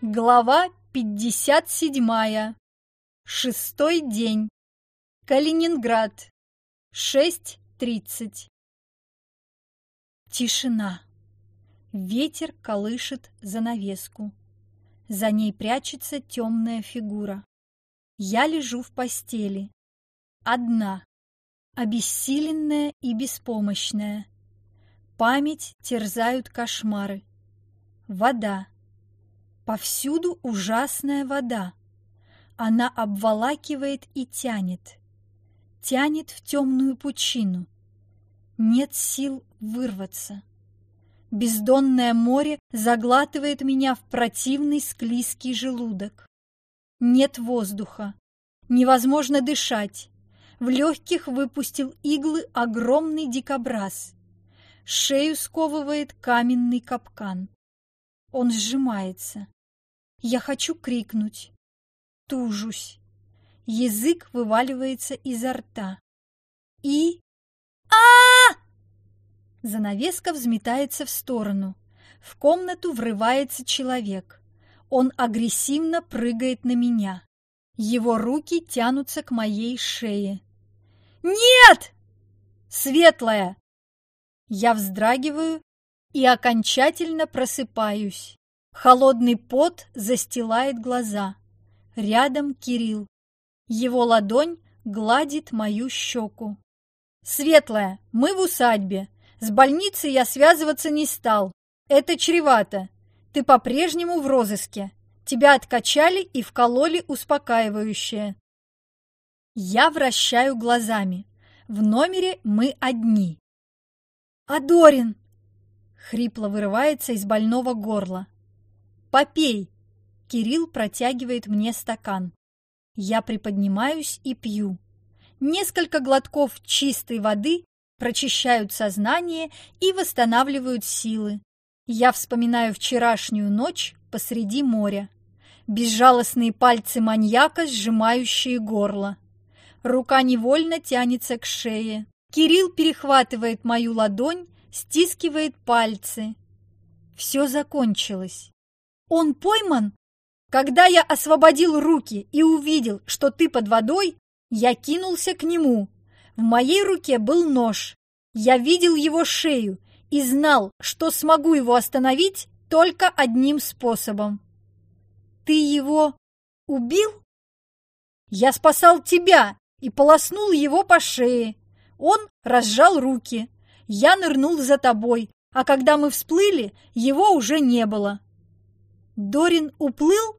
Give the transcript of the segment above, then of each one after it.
Глава 57. Шестой день. Калининград. 6.30. Тишина. Ветер колышет занавеску. За ней прячется темная фигура. Я лежу в постели. Одна. Обессиленная и беспомощная. Память терзают кошмары. Вода. Повсюду ужасная вода. Она обволакивает и тянет. Тянет в темную пучину. Нет сил вырваться. Бездонное море заглатывает меня в противный склизкий желудок. Нет воздуха. Невозможно дышать. В легких выпустил иглы огромный дикобраз. Шею сковывает каменный капкан. Он сжимается. Я хочу крикнуть. Тужусь. Язык вываливается изо рта. И... а, Занавеска взметается в сторону. В комнату врывается человек. Он агрессивно прыгает на меня. Его руки тянутся к моей шее. «Нет!» «Светлая!» Я вздрагиваю и окончательно просыпаюсь. Холодный пот застилает глаза. Рядом Кирилл. Его ладонь гладит мою щеку. «Светлая, мы в усадьбе. С больницей я связываться не стал. Это чревато. Ты по-прежнему в розыске. Тебя откачали и вкололи успокаивающее». Я вращаю глазами. В номере мы одни. «Адорин!» Хрипло вырывается из больного горла. «Попей!» Кирилл протягивает мне стакан. Я приподнимаюсь и пью. Несколько глотков чистой воды прочищают сознание и восстанавливают силы. Я вспоминаю вчерашнюю ночь посреди моря. Безжалостные пальцы маньяка, сжимающие горло. Рука невольно тянется к шее. Кирилл перехватывает мою ладонь, стискивает пальцы. Все закончилось. Он пойман? Когда я освободил руки и увидел, что ты под водой, я кинулся к нему. В моей руке был нож. Я видел его шею и знал, что смогу его остановить только одним способом. Ты его убил? Я спасал тебя и полоснул его по шее. Он разжал руки. Я нырнул за тобой, а когда мы всплыли, его уже не было. Дорин уплыл?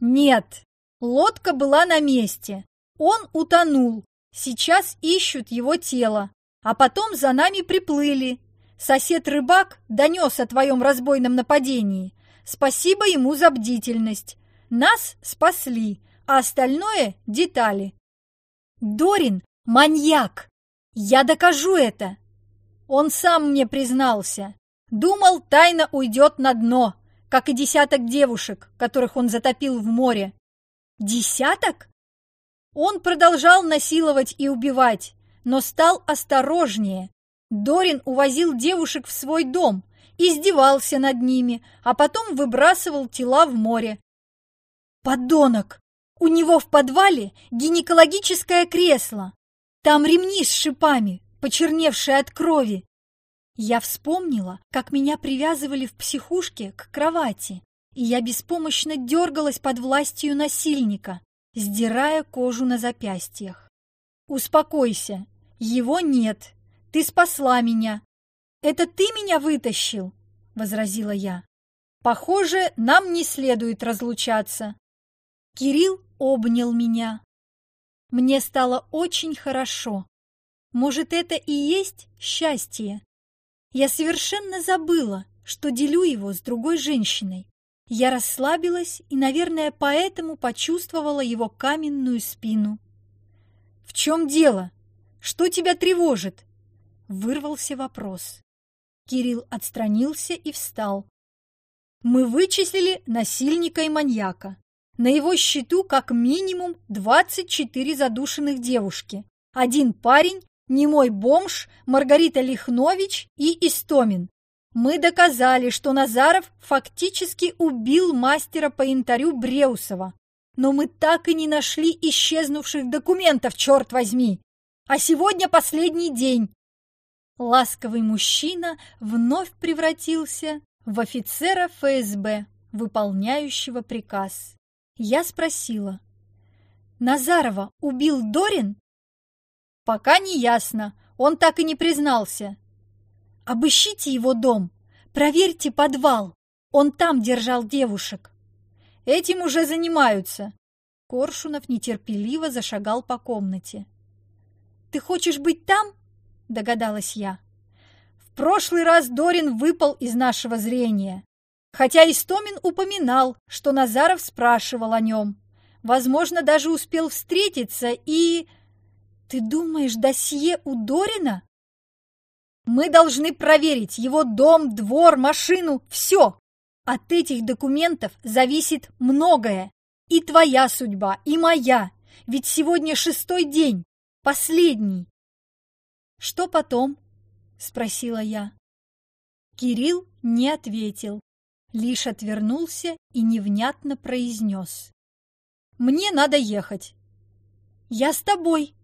Нет, лодка была на месте. Он утонул. Сейчас ищут его тело. А потом за нами приплыли. Сосед-рыбак донес о твоем разбойном нападении. Спасибо ему за бдительность. Нас спасли, а остальное – детали. Дорин – маньяк. Я докажу это. Он сам мне признался. Думал, тайна уйдет на дно как и десяток девушек, которых он затопил в море. Десяток? Он продолжал насиловать и убивать, но стал осторожнее. Дорин увозил девушек в свой дом, издевался над ними, а потом выбрасывал тела в море. Подонок! У него в подвале гинекологическое кресло. Там ремни с шипами, почерневшие от крови. Я вспомнила, как меня привязывали в психушке к кровати, и я беспомощно дергалась под властью насильника, сдирая кожу на запястьях. «Успокойся, его нет, ты спасла меня». «Это ты меня вытащил?» — возразила я. «Похоже, нам не следует разлучаться». Кирилл обнял меня. Мне стало очень хорошо. Может, это и есть счастье? Я совершенно забыла, что делю его с другой женщиной. Я расслабилась и, наверное, поэтому почувствовала его каменную спину. «В чем дело? Что тебя тревожит?» Вырвался вопрос. Кирилл отстранился и встал. «Мы вычислили насильника и маньяка. На его счету как минимум 24 задушенных девушки. Один парень Немой бомж, Маргарита Лихнович и Истомин. Мы доказали, что Назаров фактически убил мастера по янтарю Бреусова. Но мы так и не нашли исчезнувших документов, черт возьми. А сегодня последний день. Ласковый мужчина вновь превратился в офицера ФСБ, выполняющего приказ. Я спросила. «Назарова убил Дорин?» «Пока не ясно. Он так и не признался. Обыщите его дом, проверьте подвал. Он там держал девушек. Этим уже занимаются. Коршунов нетерпеливо зашагал по комнате. «Ты хочешь быть там?» – догадалась я. «В прошлый раз Дорин выпал из нашего зрения, хотя Истомин упоминал, что Назаров спрашивал о нем. Возможно, даже успел встретиться и...» «Ты думаешь, досье у Дорина?» Мы должны проверить его дом, двор, машину, все. От этих документов зависит многое. И твоя судьба, и моя. Ведь сегодня шестой день, последний. Что потом? Спросила я. Кирилл не ответил, лишь отвернулся и невнятно произнес. «Мне надо ехать». «Я с тобой»,